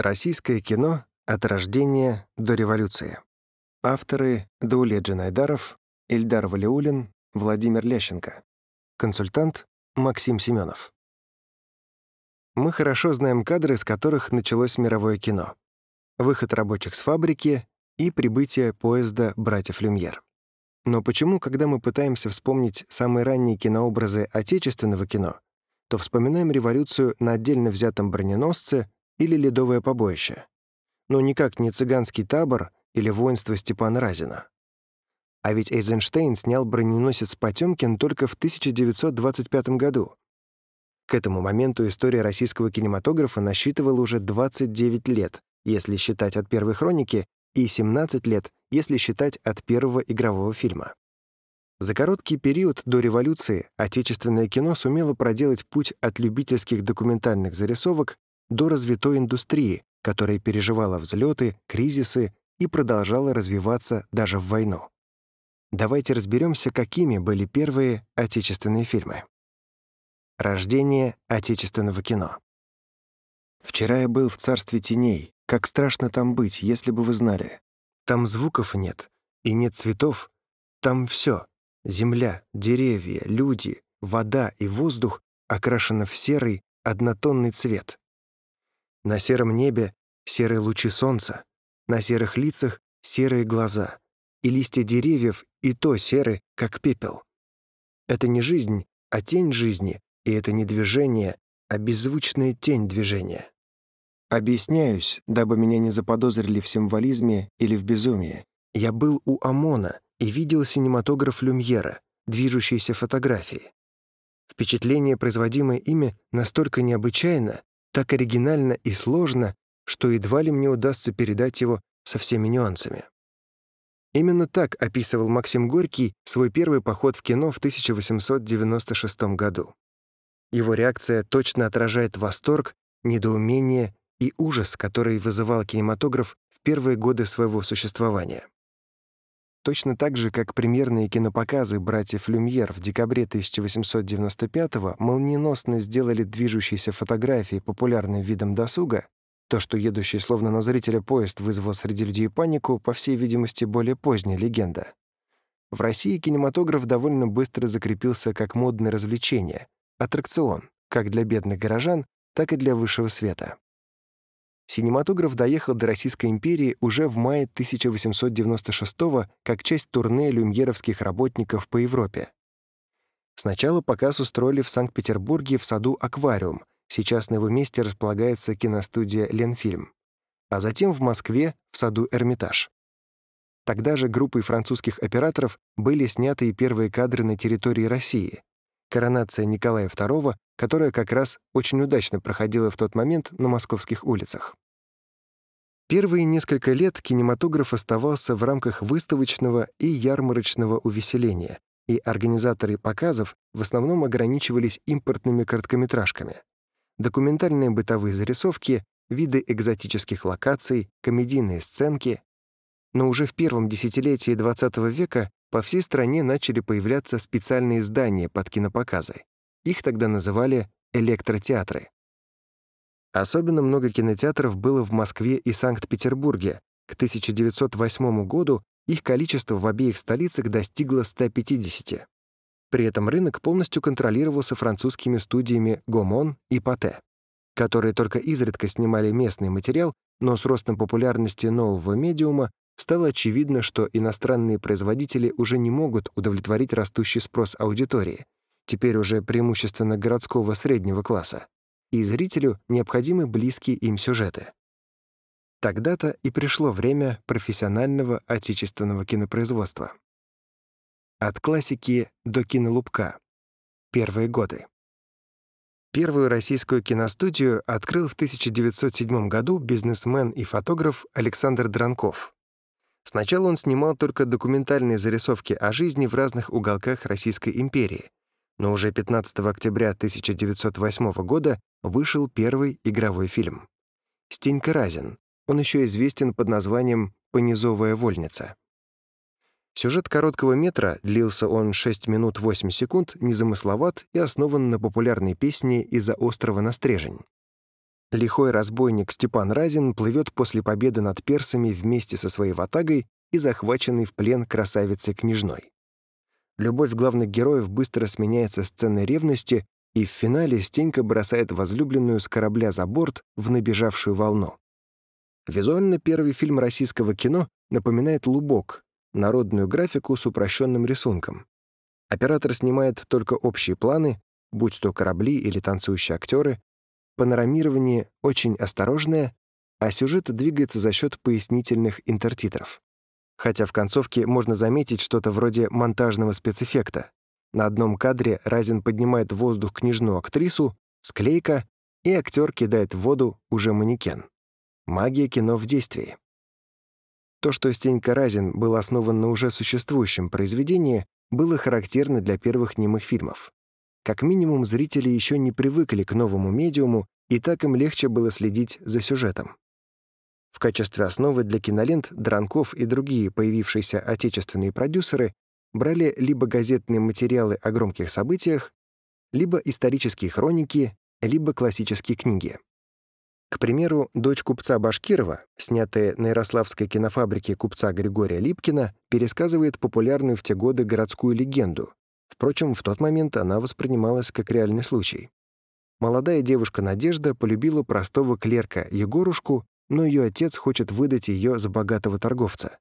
Российское кино от рождения до революции. Авторы Дауля Джанайдаров, Ильдар Валиулин, Владимир Лященко. Консультант Максим Семенов. Мы хорошо знаем кадры, с которых началось мировое кино. Выход рабочих с фабрики и прибытие поезда «Братьев Люмьер». Но почему, когда мы пытаемся вспомнить самые ранние кинообразы отечественного кино, то вспоминаем революцию на отдельно взятом броненосце или ледовое побоище? Но никак не цыганский табор или воинство Степана Разина. А ведь Эйзенштейн снял броненосец «Потёмкин» только в 1925 году. К этому моменту история российского кинематографа насчитывала уже 29 лет, если считать от первой хроники, и 17 лет, если считать от первого игрового фильма. За короткий период до революции отечественное кино сумело проделать путь от любительских документальных зарисовок до развитой индустрии, которая переживала взлеты, кризисы и продолжала развиваться даже в войну. Давайте разберемся, какими были первые отечественные фильмы. Рождение отечественного кино. Вчера я был в царстве теней, как страшно там быть, если бы вы знали. Там звуков нет, и нет цветов. Там все — земля, деревья, люди, вода и воздух окрашены в серый, однотонный цвет. На сером небе — серые лучи солнца, на серых лицах — серые глаза, и листья деревьев и то серы, как пепел. Это не жизнь, а тень жизни, и это не движение, а беззвучная тень движения. Объясняюсь, дабы меня не заподозрили в символизме или в безумии. Я был у ОМОНа и видел синематограф Люмьера, движущиеся фотографии. Впечатление, производимое ими, настолько необычайно, так оригинально и сложно, что едва ли мне удастся передать его со всеми нюансами. Именно так описывал Максим Горький свой первый поход в кино в 1896 году. Его реакция точно отражает восторг, недоумение и ужас, который вызывал кинематограф в первые годы своего существования. Точно так же, как премьерные кинопоказы братьев Люмьер в декабре 1895-го молниеносно сделали движущиеся фотографии популярным видом досуга, то, что едущий словно на зрителя поезд вызвал среди людей панику, по всей видимости, более поздняя легенда. В России кинематограф довольно быстро закрепился как модное развлечение, аттракцион, как для бедных горожан, так и для высшего света. Синематограф доехал до Российской империи уже в мае 1896 как часть турне люмьеровских работников по Европе. Сначала показ устроили в Санкт-Петербурге в саду «Аквариум», сейчас на его месте располагается киностудия «Ленфильм», а затем в Москве в саду «Эрмитаж». Тогда же группой французских операторов были сняты и первые кадры на территории России. Коронация Николая II, которая как раз очень удачно проходила в тот момент на московских улицах. Первые несколько лет кинематограф оставался в рамках выставочного и ярмарочного увеселения, и организаторы показов в основном ограничивались импортными короткометражками. Документальные бытовые зарисовки, виды экзотических локаций, комедийные сценки. Но уже в первом десятилетии XX века по всей стране начали появляться специальные здания под кинопоказы. Их тогда называли электротеатры. Особенно много кинотеатров было в Москве и Санкт-Петербурге. К 1908 году их количество в обеих столицах достигло 150. При этом рынок полностью контролировался французскими студиями «Гомон» и «Пате», которые только изредка снимали местный материал, но с ростом популярности нового медиума стало очевидно, что иностранные производители уже не могут удовлетворить растущий спрос аудитории, теперь уже преимущественно городского среднего класса и зрителю необходимы близкие им сюжеты. Тогда-то и пришло время профессионального отечественного кинопроизводства. От классики до кинолупка. Первые годы. Первую российскую киностудию открыл в 1907 году бизнесмен и фотограф Александр Дранков. Сначала он снимал только документальные зарисовки о жизни в разных уголках Российской империи, но уже 15 октября 1908 года вышел первый игровой фильм. Стенька Разин. Он еще известен под названием «Понизовая вольница». Сюжет короткого метра, длился он 6 минут 8 секунд, незамысловат и основан на популярной песне «Из-за острова на стрежень». Лихой разбойник Степан Разин плывет после победы над персами вместе со своей ватагой и захваченный в плен красавицей-княжной. Любовь главных героев быстро сменяется сценой ревности, и в финале Стенька бросает возлюбленную с корабля за борт в набежавшую волну. Визуально первый фильм российского кино напоминает «Лубок», народную графику с упрощенным рисунком. Оператор снимает только общие планы, будь то корабли или танцующие актеры, панорамирование очень осторожное, а сюжет двигается за счет пояснительных интертитров. Хотя в концовке можно заметить что-то вроде монтажного спецэффекта. На одном кадре Разин поднимает в воздух книжную актрису, склейка, и актер кидает в воду уже манекен. Магия кино в действии. То, что Стенька Разин был основан на уже существующем произведении, было характерно для первых немых фильмов. Как минимум, зрители еще не привыкли к новому медиуму, и так им легче было следить за сюжетом. В качестве основы для кинолент Дранков и другие появившиеся отечественные продюсеры брали либо газетные материалы о громких событиях, либо исторические хроники, либо классические книги. К примеру, «Дочь купца Башкирова», снятая на Ярославской кинофабрике купца Григория Липкина, пересказывает популярную в те годы городскую легенду. Впрочем, в тот момент она воспринималась как реальный случай. Молодая девушка Надежда полюбила простого клерка Егорушку, но ее отец хочет выдать ее за богатого торговца.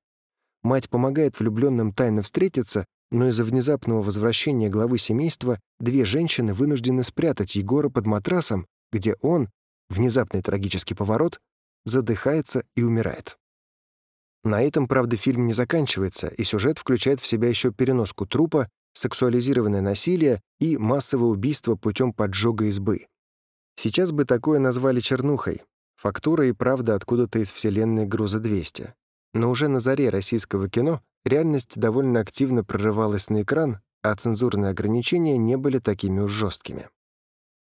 Мать помогает влюбленным тайно встретиться, но из-за внезапного возвращения главы семейства две женщины вынуждены спрятать Егора под матрасом, где он, внезапный трагический поворот, задыхается и умирает. На этом, правда, фильм не заканчивается, и сюжет включает в себя еще переноску трупа, сексуализированное насилие и массовое убийство путем поджога избы. Сейчас бы такое назвали чернухой. Фактура и правда откуда-то из вселенной груза 200. Но уже на заре российского кино реальность довольно активно прорывалась на экран, а цензурные ограничения не были такими уж жесткими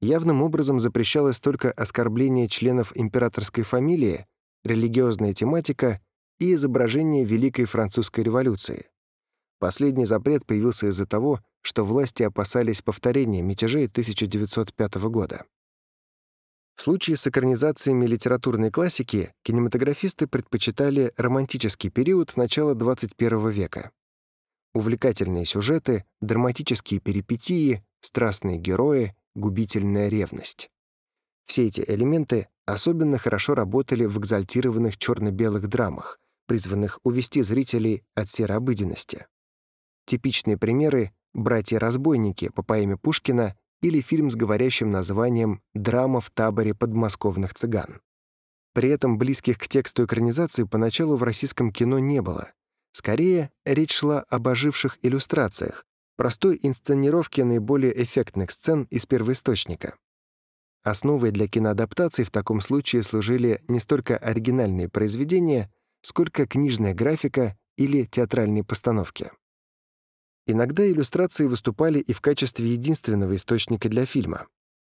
явным образом запрещалось только оскорбление членов императорской фамилии, религиозная тематика и изображение Великой Французской революции. Последний запрет появился из-за того, что власти опасались повторения мятежей 1905 года. В случае с экранизациями литературной классики кинематографисты предпочитали романтический период начала XXI века. Увлекательные сюжеты, драматические перипетии, страстные герои губительная ревность. Все эти элементы особенно хорошо работали в экзальтированных черно-белых драмах, призванных увести зрителей от серообыденности. Типичные примеры — «Братья-разбойники» по поэме Пушкина или фильм с говорящим названием «Драма в таборе подмосковных цыган». При этом близких к тексту экранизации поначалу в российском кино не было. Скорее, речь шла об оживших иллюстрациях, простой инсценировке наиболее эффектных сцен из первоисточника. Основой для киноадаптаций в таком случае служили не столько оригинальные произведения, сколько книжная графика или театральные постановки. Иногда иллюстрации выступали и в качестве единственного источника для фильма.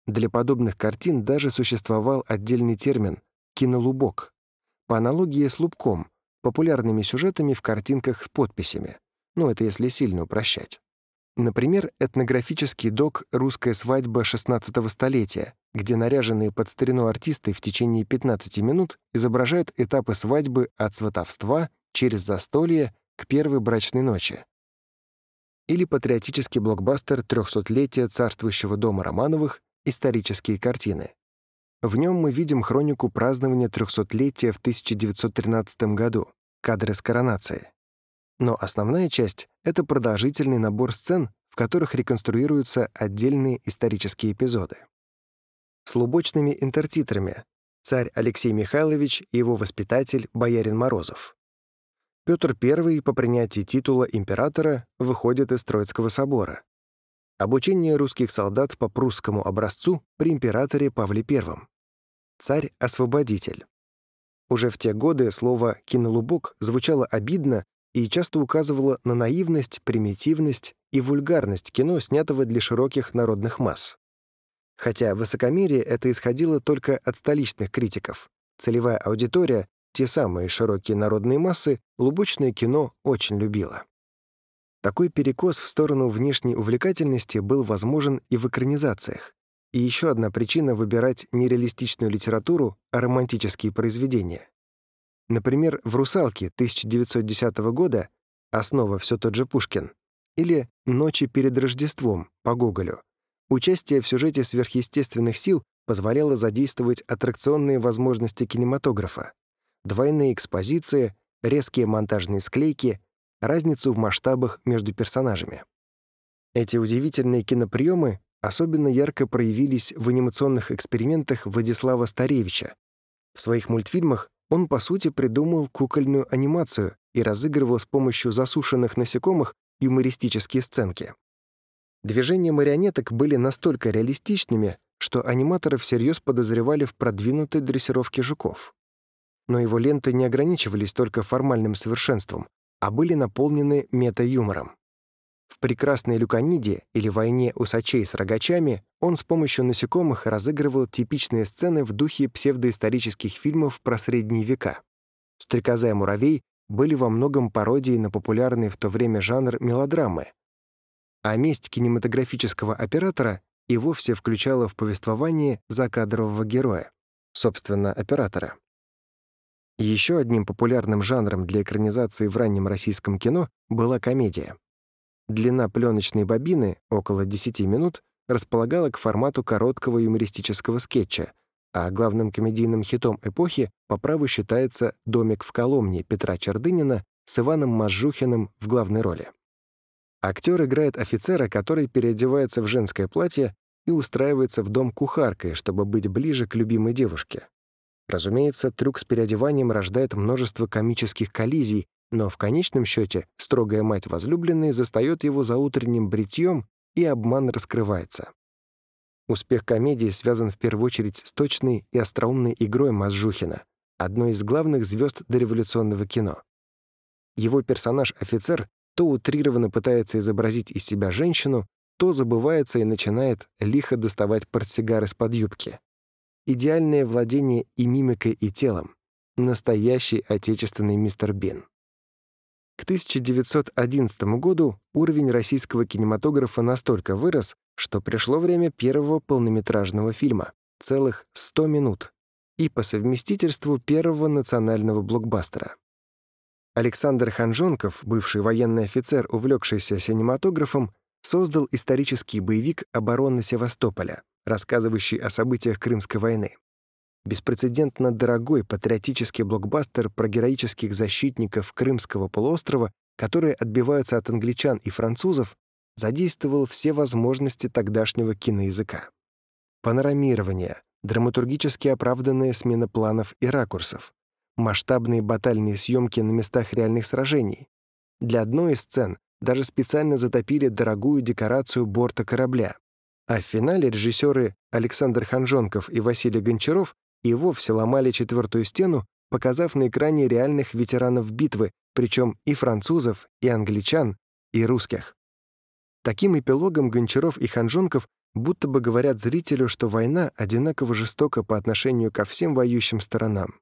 Для подобных картин даже существовал отдельный термин «кинолубок», по аналогии с лубком, популярными сюжетами в картинках с подписями, ну это если сильно упрощать. Например, этнографический док «Русская свадьба XVI столетия», где наряженные под старину артисты в течение 15 минут изображают этапы свадьбы от сватовства через застолье к первой брачной ночи. Или патриотический блокбастер «Трехсотлетие царствующего дома Романовых. Исторические картины». В нем мы видим хронику празднования трехсотлетия в 1913 году, кадры с коронацией. Но основная часть — это продолжительный набор сцен, в которых реконструируются отдельные исторические эпизоды. С лубочными интертитрами царь Алексей Михайлович и его воспитатель боярин Морозов. Петр I по принятии титула императора выходит из Троицкого собора. Обучение русских солдат по прусскому образцу при императоре Павле I. Царь-освободитель. Уже в те годы слово «кинолубок» звучало обидно и часто указывала на наивность, примитивность и вульгарность кино, снятого для широких народных масс. Хотя высокомерие это исходило только от столичных критиков. Целевая аудитория, те самые широкие народные массы, лубочное кино очень любила. Такой перекос в сторону внешней увлекательности был возможен и в экранизациях. и еще одна причина выбирать не реалистичную литературу, а романтические произведения. Например, в «Русалке» 1910 года основа все тот же Пушкин, или «Ночи перед Рождеством» по Гоголю. Участие в сюжете сверхъестественных сил позволяло задействовать аттракционные возможности кинематографа. Двойные экспозиции, резкие монтажные склейки, разницу в масштабах между персонажами. Эти удивительные киноприемы особенно ярко проявились в анимационных экспериментах Владислава Старевича. В своих мультфильмах он, по сути, придумал кукольную анимацию и разыгрывал с помощью засушенных насекомых юмористические сценки. Движения марионеток были настолько реалистичными, что аниматоры всерьез подозревали в продвинутой дрессировке жуков. Но его ленты не ограничивались только формальным совершенством, а были наполнены мета-юмором. В «Прекрасной Люканиде» или «Войне усачей с рогачами» он с помощью насекомых разыгрывал типичные сцены в духе псевдоисторических фильмов про средние века. «Стрекоза и муравей» были во многом пародией на популярный в то время жанр мелодрамы. А месть кинематографического оператора и вовсе включала в повествование закадрового героя, собственно, оператора. Еще одним популярным жанром для экранизации в раннем российском кино была комедия. Длина пленочной бобины, около 10 минут, располагала к формату короткого юмористического скетча, а главным комедийным хитом эпохи по праву считается «Домик в Коломне» Петра Чердынина с Иваном Мажухиным в главной роли. Актер играет офицера, который переодевается в женское платье и устраивается в дом кухаркой, чтобы быть ближе к любимой девушке. Разумеется, трюк с переодеванием рождает множество комических коллизий, но в конечном счете строгая мать возлюбленной застает его за утренним бритьем, и обман раскрывается. Успех комедии связан в первую очередь с точной и остроумной игрой Мазжухина, одной из главных звезд дореволюционного кино. Его персонаж-офицер то утрированно пытается изобразить из себя женщину, то забывается и начинает лихо доставать портсигар из-под юбки. Идеальное владение и мимикой, и телом. Настоящий отечественный мистер Бин. К 1911 году уровень российского кинематографа настолько вырос, что пришло время первого полнометражного фильма — целых 100 минут, и по совместительству первого национального блокбастера. Александр Ханжонков, бывший военный офицер, увлекшийся синематографом, создал исторический боевик «Оборона Севастополя», рассказывающий о событиях Крымской войны. Беспрецедентно дорогой патриотический блокбастер про героических защитников Крымского полуострова, которые отбиваются от англичан и французов, задействовал все возможности тогдашнего киноязыка. Панорамирование, драматургически оправданная смена планов и ракурсов, масштабные батальные съемки на местах реальных сражений. Для одной из сцен даже специально затопили дорогую декорацию борта корабля. А в финале режиссеры Александр Ханжонков и Василий Гончаров и вовсе ломали четвертую стену, показав на экране реальных ветеранов битвы, причем и французов, и англичан, и русских. Таким эпилогом Гончаров и Ханжонков будто бы говорят зрителю, что война одинаково жестока по отношению ко всем воюющим сторонам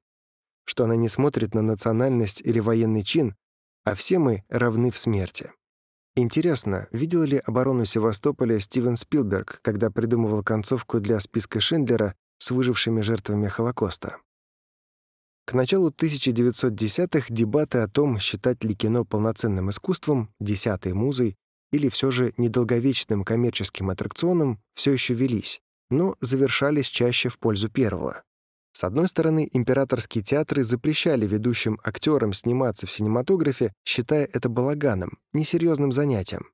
что она не смотрит на национальность или военный чин, а все мы равны в смерти. Интересно, видел ли оборону Севастополя Стивен Спилберг, когда придумывал концовку для списка Шендлера с выжившими жертвами Холокоста? К началу 1910-х дебаты о том, считать ли кино полноценным искусством, десятой музой или все же недолговечным коммерческим аттракционом, все еще велись, но завершались чаще в пользу первого. С одной стороны, императорские театры запрещали ведущим актерам сниматься в синематографе, считая это балаганом, несерьезным занятием.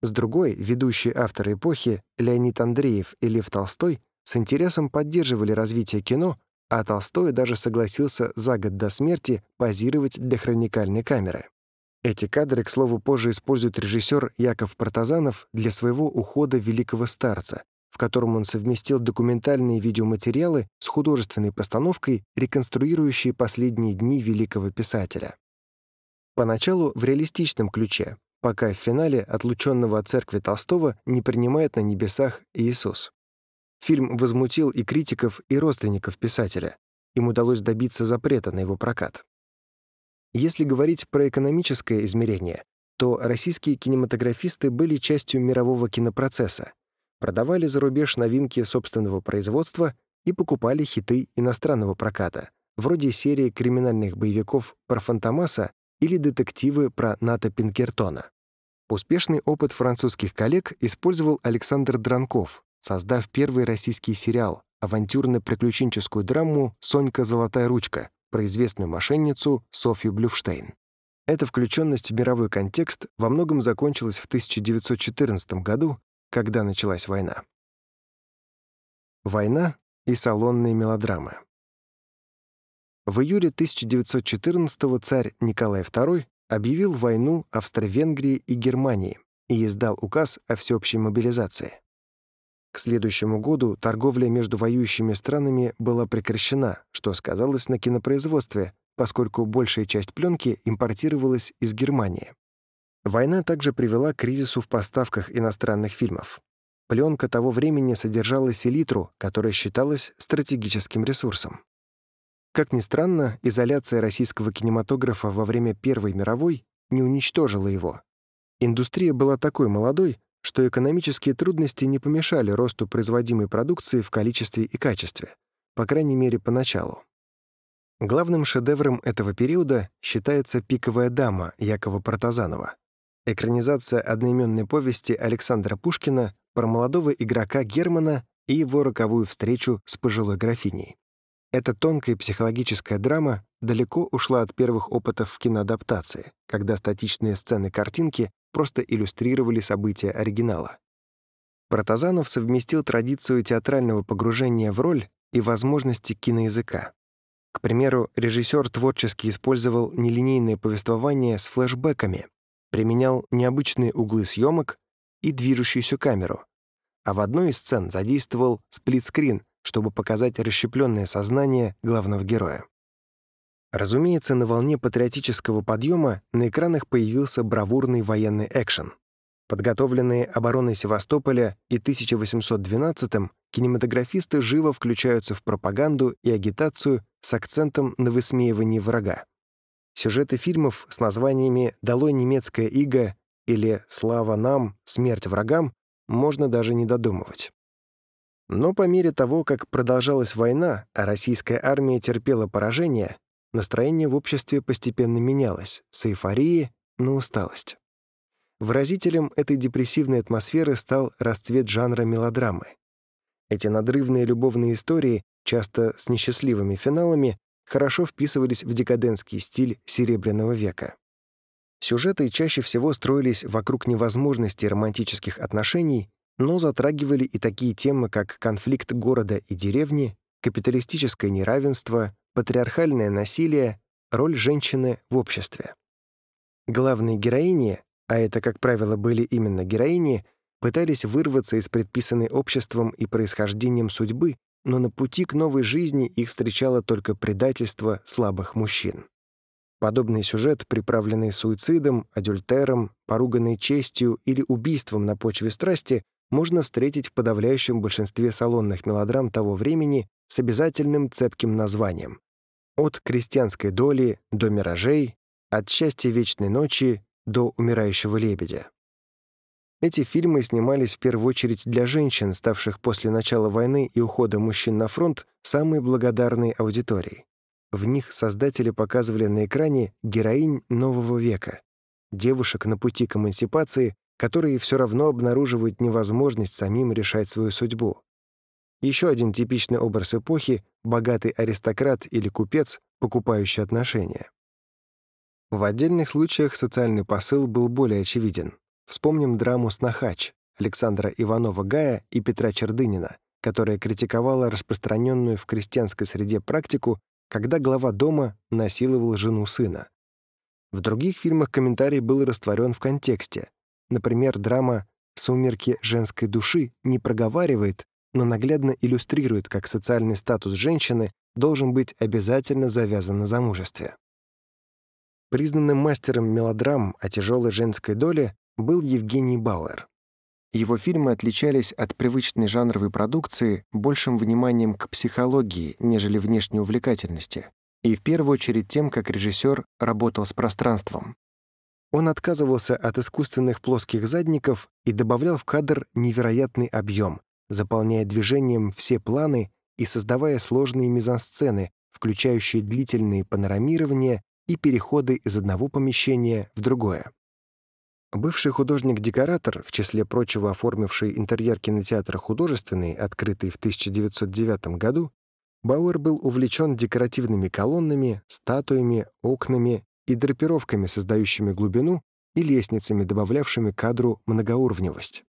С другой, ведущие авторы эпохи Леонид Андреев и Лев Толстой с интересом поддерживали развитие кино, а Толстой даже согласился за год до смерти позировать для хроникальной камеры. Эти кадры, к слову, позже использует режиссер Яков Протазанов для своего ухода великого старца, в котором он совместил документальные видеоматериалы с художественной постановкой, реконструирующей последние дни великого писателя. Поначалу в реалистичном ключе, пока в финале отлученного от церкви Толстого не принимает на небесах Иисус. Фильм возмутил и критиков, и родственников писателя. Им удалось добиться запрета на его прокат. Если говорить про экономическое измерение, то российские кинематографисты были частью мирового кинопроцесса, продавали за рубеж новинки собственного производства и покупали хиты иностранного проката, вроде серии криминальных боевиков про Фантомаса или детективы про Ната Пинкертона. Успешный опыт французских коллег использовал Александр Дранков, создав первый российский сериал, авантюрно-приключенческую драму «Сонька Золотая ручка» про известную мошенницу Софью Блюфштейн. Эта включенность в мировой контекст во многом закончилась в 1914 году, когда началась война. Война и салонные мелодрамы. В июле 1914 царь Николай II объявил войну Австро-Венгрии и Германии и издал указ о всеобщей мобилизации. К следующему году торговля между воюющими странами была прекращена, что сказалось на кинопроизводстве, поскольку большая часть пленки импортировалась из Германии. Война также привела к кризису в поставках иностранных фильмов. Пленка того времени содержала селитру, которая считалась стратегическим ресурсом. Как ни странно, изоляция российского кинематографа во время Первой мировой не уничтожила его. Индустрия была такой молодой, что экономические трудности не помешали росту производимой продукции в количестве и качестве, по крайней мере, поначалу. Главным шедевром этого периода считается «Пиковая дама» Якова Протазанова, экранизация одноименной повести Александра Пушкина про молодого игрока Германа и его роковую встречу с пожилой графиней. Эта тонкая психологическая драма далеко ушла от первых опытов в киноадаптации, когда статичные сцены картинки просто иллюстрировали события оригинала. Протазанов совместил традицию театрального погружения в роль и возможности киноязыка. К примеру, режиссер творчески использовал нелинейное повествование с флэшбэками, применял необычные углы съемок и движущуюся камеру, а в одной из сцен задействовал сплитскрин, чтобы показать расщепленное сознание главного героя. Разумеется, на волне патриотического подъема на экранах появился бравурный военный экшен. Подготовленные обороной Севастополя и 1812-м кинематографисты живо включаются в пропаганду и агитацию с акцентом на высмеивании врага. Сюжеты фильмов с названиями «Долой немецкая ига» или «Слава нам, смерть врагам» можно даже не додумывать. Но по мере того, как продолжалась война, а российская армия терпела поражение, Настроение в обществе постепенно менялось с эйфории на усталость. Выразителем этой депрессивной атмосферы стал расцвет жанра мелодрамы. Эти надрывные любовные истории, часто с несчастливыми финалами, хорошо вписывались в декадентский стиль Серебряного века. Сюжеты чаще всего строились вокруг невозможности романтических отношений, но затрагивали и такие темы, как конфликт города и деревни, капиталистическое неравенство, патриархальное насилие, роль женщины в обществе. Главные героини, а это, как правило, были именно героини, пытались вырваться из предписанной обществом и происхождением судьбы, но на пути к новой жизни их встречало только предательство слабых мужчин. Подобный сюжет, приправленный суицидом, адюльтером, поруганной честью или убийством на почве страсти, можно встретить в подавляющем большинстве салонных мелодрам того времени с обязательным цепким названием от крестьянской доли до миражей, от счастья вечной ночи до умирающего лебедя. Эти фильмы снимались в первую очередь для женщин, ставших после начала войны и ухода мужчин на фронт самой благодарной аудиторией. В них создатели показывали на экране героинь нового века, девушек на пути к эмансипации, которые все равно обнаруживают невозможность самим решать свою судьбу. Еще один типичный образ эпохи — богатый аристократ или купец, покупающий отношения. В отдельных случаях социальный посыл был более очевиден. Вспомним драму «Снахач» Александра Иванова-Гая и Петра Чердынина, которая критиковала распространенную в крестьянской среде практику, когда глава дома насиловал жену сына. В других фильмах комментарий был растворен в контексте. Например, драма «Сумерки женской души» не проговаривает, но наглядно иллюстрирует, как социальный статус женщины должен быть обязательно завязан на замужестве. Признанным мастером мелодрам о тяжелой женской доле был Евгений Бауэр. Его фильмы отличались от привычной жанровой продукции большим вниманием к психологии, нежели внешней увлекательности, и в первую очередь тем, как режиссер работал с пространством. Он отказывался от искусственных плоских задников и добавлял в кадр невероятный объем, заполняя движением все планы и создавая сложные мизансцены, включающие длительные панорамирования и переходы из одного помещения в другое. Бывший художник-декоратор, в числе прочего оформивший интерьер кинотеатра «Художественный», открытый в 1909 году, Бауэр был увлечен декоративными колоннами, статуями, окнами и драпировками, создающими глубину, и лестницами, добавлявшими кадру многоуровневость.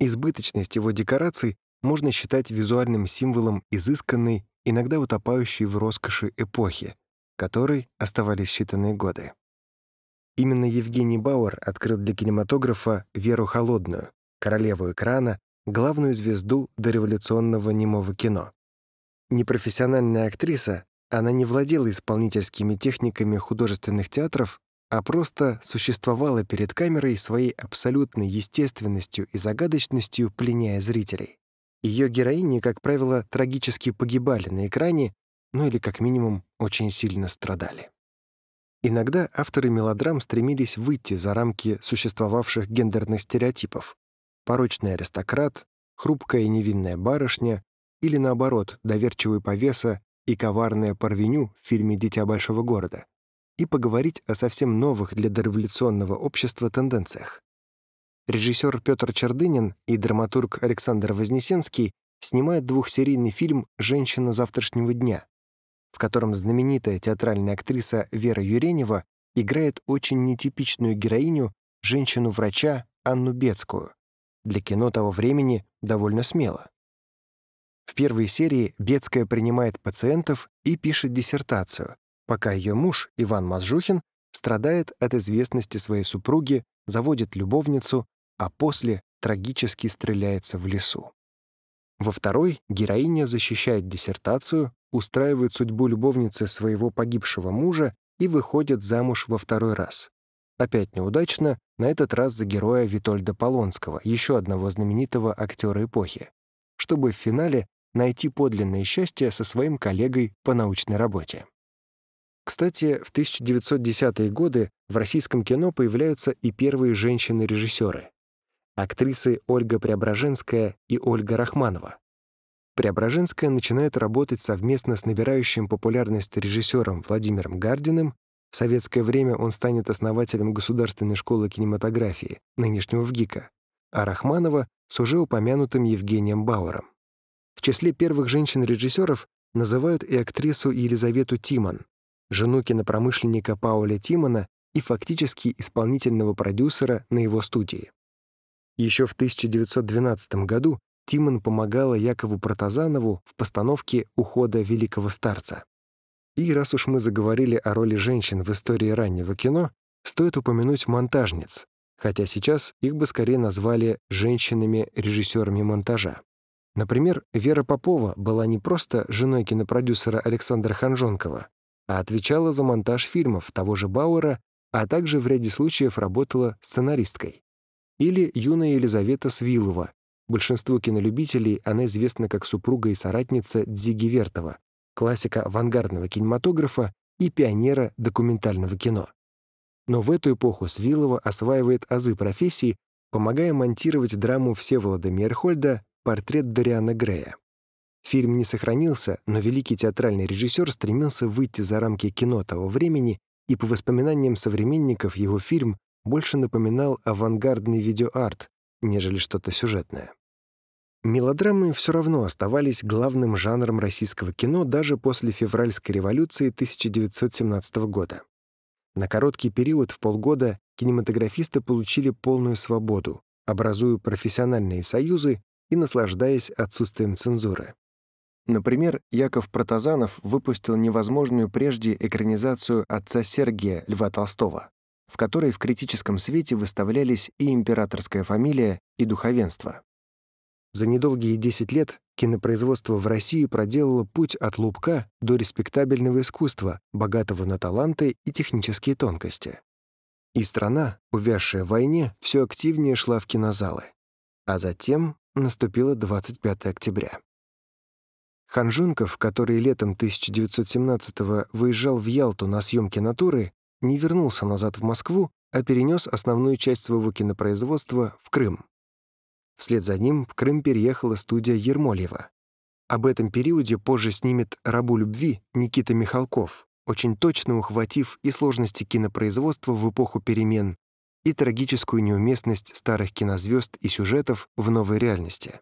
Избыточность его декораций можно считать визуальным символом изысканной, иногда утопающей в роскоши эпохи, которой оставались считанные годы. Именно Евгений Бауэр открыл для кинематографа Веру Холодную, королеву экрана, главную звезду дореволюционного немого кино. Непрофессиональная актриса, она не владела исполнительскими техниками художественных театров, а просто существовала перед камерой своей абсолютной естественностью и загадочностью, пленяя зрителей. Ее героини, как правило, трагически погибали на экране, ну или как минимум очень сильно страдали. Иногда авторы мелодрам стремились выйти за рамки существовавших гендерных стереотипов. Порочный аристократ, хрупкая невинная барышня, или наоборот, доверчивый повеса и коварная Парвеню в фильме «Дитя большого города», и поговорить о совсем новых для дореволюционного общества тенденциях. Режиссер Петр Чердынин и драматург Александр Вознесенский снимают двухсерийный фильм «Женщина завтрашнего дня», в котором знаменитая театральная актриса Вера Юренева играет очень нетипичную героиню, женщину-врача Анну Бецкую. Для кино того времени довольно смело. В первой серии Бецкая принимает пациентов и пишет диссертацию, пока ее муж, Иван Мазжухин, страдает от известности своей супруги, заводит любовницу, а после трагически стреляется в лесу. Во второй героиня защищает диссертацию, устраивает судьбу любовницы своего погибшего мужа и выходит замуж во второй раз. Опять неудачно, на этот раз за героя Витольда Полонского, еще одного знаменитого актера эпохи, чтобы в финале найти подлинное счастье со своим коллегой по научной работе. Кстати, в 1910-е годы в российском кино появляются и первые женщины-режиссеры — актрисы Ольга Преображенская и Ольга Рахманова. Преображенская начинает работать совместно с набирающим популярность режиссером Владимиром Гардиным. В советское время он станет основателем Государственной школы кинематографии, нынешнего ВГИКа, а Рахманова — с уже упомянутым Евгением Бауэром. В числе первых женщин-режиссеров называют и актрису Елизавету Тимон, жену кинопромышленника Пауля Тимона и фактически исполнительного продюсера на его студии. Еще в 1912 году Тимон помогала Якову Протазанову в постановке «Ухода великого старца». И раз уж мы заговорили о роли женщин в истории раннего кино, стоит упомянуть монтажниц, хотя сейчас их бы скорее назвали женщинами-режиссерами монтажа. Например, Вера Попова была не просто женой кинопродюсера Александра Ханжонкова, а отвечала за монтаж фильмов того же Бауэра, а также в ряде случаев работала сценаристкой. Или юная Елизавета Свилова. Большинству кинолюбителей она известна как супруга и соратница Дзиги Вертова, классика авангардного кинематографа и пионера документального кино. Но в эту эпоху Свилова осваивает азы профессии, помогая монтировать драму Всеволода Мейерхольда «Портрет Дориана Грея». Фильм не сохранился, но великий театральный режиссер стремился выйти за рамки кино того времени, и по воспоминаниям современников его фильм больше напоминал авангардный видеоарт, нежели что-то сюжетное. Мелодрамы все равно оставались главным жанром российского кино даже после февральской революции 1917 года. На короткий период в полгода кинематографисты получили полную свободу, образуя профессиональные союзы и наслаждаясь отсутствием цензуры. Например, Яков Протазанов выпустил невозможную прежде экранизацию отца Сергия Льва Толстого, в которой в критическом свете выставлялись и императорская фамилия, и духовенство. За недолгие 10 лет кинопроизводство в России проделало путь от лубка до респектабельного искусства, богатого на таланты и технические тонкости. И страна, увязшая в войне, все активнее шла в кинозалы. А затем наступило 25 октября. Ханжунков, который летом 1917-го выезжал в Ялту на съемки натуры, не вернулся назад в Москву, а перенес основную часть своего кинопроизводства в Крым. Вслед за ним в Крым переехала студия Ермольева. Об этом периоде позже снимет «Рабу любви» Никита Михалков, очень точно ухватив и сложности кинопроизводства в эпоху перемен, и трагическую неуместность старых кинозвезд и сюжетов в новой реальности.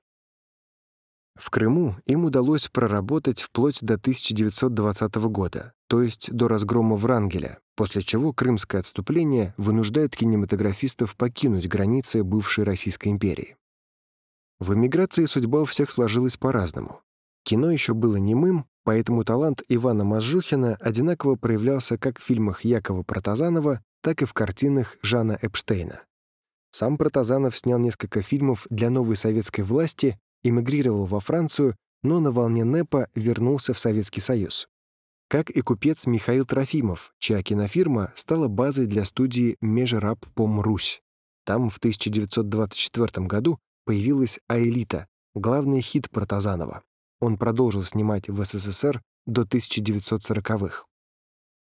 В Крыму им удалось проработать вплоть до 1920 года, то есть до разгрома Врангеля, после чего крымское отступление вынуждает кинематографистов покинуть границы бывшей Российской империи. В эмиграции судьба у всех сложилась по-разному. Кино еще было немым, поэтому талант Ивана Мазжухина одинаково проявлялся как в фильмах Якова Протазанова, так и в картинах Жана Эпштейна. Сам Протазанов снял несколько фильмов для новой советской власти эмигрировал во Францию, но на волне НЭПа вернулся в Советский Союз. Как и купец Михаил Трофимов, чья кинофирма стала базой для студии «Межраб Пом Русь». Там в 1924 году появилась «Аэлита», главный хит Протазанова. Он продолжил снимать в СССР до 1940-х.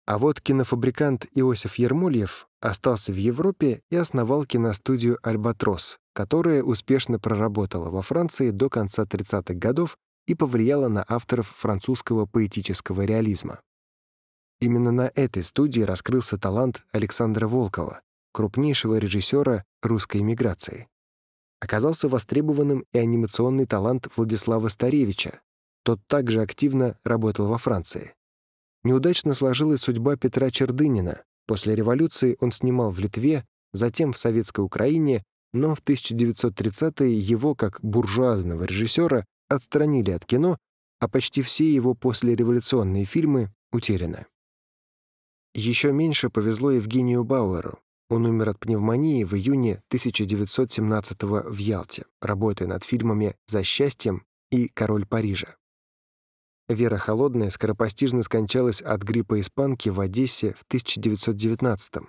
А вот кинофабрикант Иосиф Ермольев остался в Европе и основал киностудию «Альбатрос», которая успешно проработала во Франции до конца 30-х годов и повлияла на авторов французского поэтического реализма. Именно на этой студии раскрылся талант Александра Волкова, крупнейшего режиссера русской эмиграции. Оказался востребованным и анимационный талант Владислава Старевича. Тот также активно работал во Франции. Неудачно сложилась судьба Петра Чердынина. После революции он снимал в Литве, затем в Советской Украине, но в 1930-е его, как буржуазного режиссера, отстранили от кино, а почти все его послереволюционные фильмы утеряны. Еще меньше повезло Евгению Бауэру. Он умер от пневмонии в июне 1917 в Ялте, работая над фильмами «За счастьем» и «Король Парижа». Вера Холодная скоропостижно скончалась от гриппа испанки в Одессе в 1919 -м.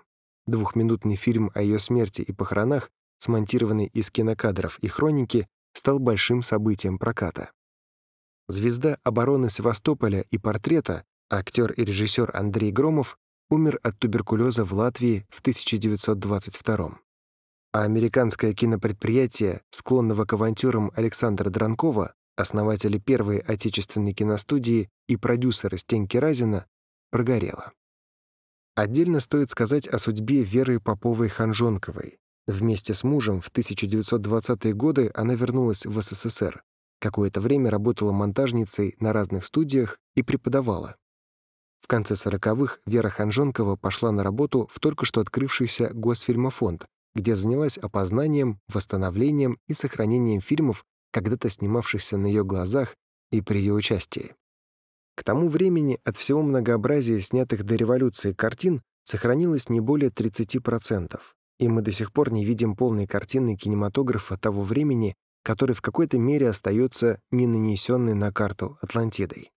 Двухминутный фильм о ее смерти и похоронах, смонтированный из кинокадров и хроники, стал большим событием проката. Звезда обороны Севастополя и портрета, актер и режиссер Андрей Громов, умер от туберкулеза в Латвии в 1922 а американское кинопредприятие, склонного к авантюрам Александра Дранкова, основателя первой отечественной киностудии и продюсера Стеньки Разина, прогорела. Отдельно стоит сказать о судьбе Веры Поповой-Ханжонковой. Вместе с мужем в 1920-е годы она вернулась в СССР. Какое-то время работала монтажницей на разных студиях и преподавала. В конце 40-х Вера Ханжонкова пошла на работу в только что открывшийся Госфильмофонд, где занялась опознанием, восстановлением и сохранением фильмов когда-то снимавшихся на ее глазах и при ее участии. К тому времени от всего многообразия снятых до революции картин сохранилось не более 30%, и мы до сих пор не видим полной картины кинематографа того времени, который в какой-то мере остается не нанесенной на карту Атлантидой.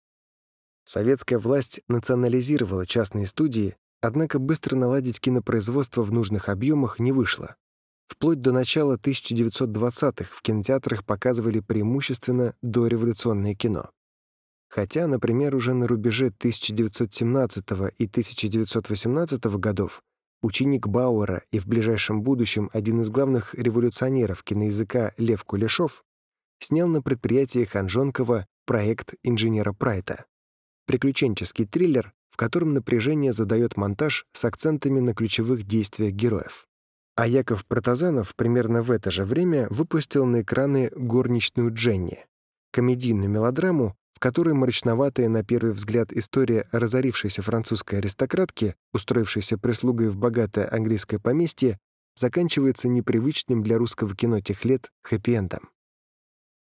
Советская власть национализировала частные студии, однако быстро наладить кинопроизводство в нужных объемах не вышло. Вплоть до начала 1920-х в кинотеатрах показывали преимущественно дореволюционное кино. Хотя, например, уже на рубеже 1917 и 1918 годов ученик Бауэра и в ближайшем будущем один из главных революционеров киноязыка Лев Кулешов снял на предприятии Ханжонкова проект инженера Прайта. Приключенческий триллер, в котором напряжение задает монтаж с акцентами на ключевых действиях героев. А Яков Протазанов примерно в это же время выпустил на экраны «Горничную Дженни» — комедийную мелодраму, в которой мрачноватая на первый взгляд история разорившейся французской аристократки, устроившейся прислугой в богатое английское поместье, заканчивается непривычным для русского кино тех лет хэппи-эндом.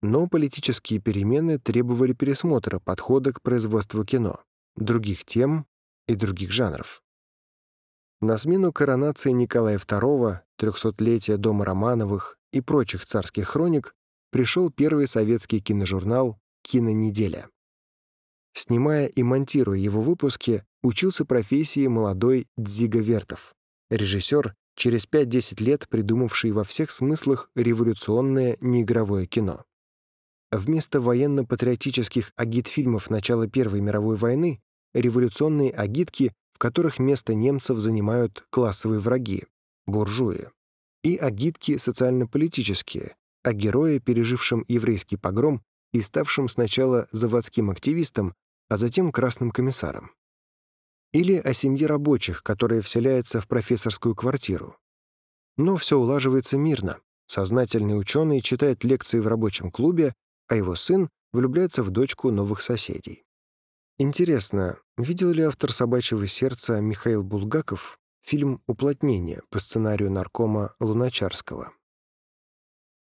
Но политические перемены требовали пересмотра подхода к производству кино, других тем и других жанров. На смену коронации Николая II, трехсотлетия Дома Романовых и прочих царских хроник пришел первый советский киножурнал «Кинонеделя». Снимая и монтируя его выпуски, учился профессии молодой Дзига Вертов, режиссер, через 5-10 лет придумавший во всех смыслах революционное неигровое кино. Вместо военно-патриотических агитфильмов начала Первой мировой войны революционные агитки в которых место немцев занимают классовые враги, буржуи, и агитки социально-политические, о герое, пережившем еврейский погром и ставшем сначала заводским активистом, а затем красным комиссаром. Или о семье рабочих, которая вселяется в профессорскую квартиру. Но все улаживается мирно. Сознательный ученый читает лекции в рабочем клубе, а его сын влюбляется в дочку новых соседей. Интересно, видел ли автор «Собачьего сердца» Михаил Булгаков фильм «Уплотнение» по сценарию наркома Луначарского?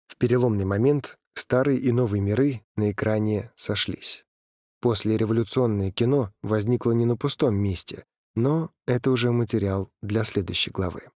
В переломный момент старый и новый миры на экране сошлись. После революционное кино возникло не на пустом месте, но это уже материал для следующей главы.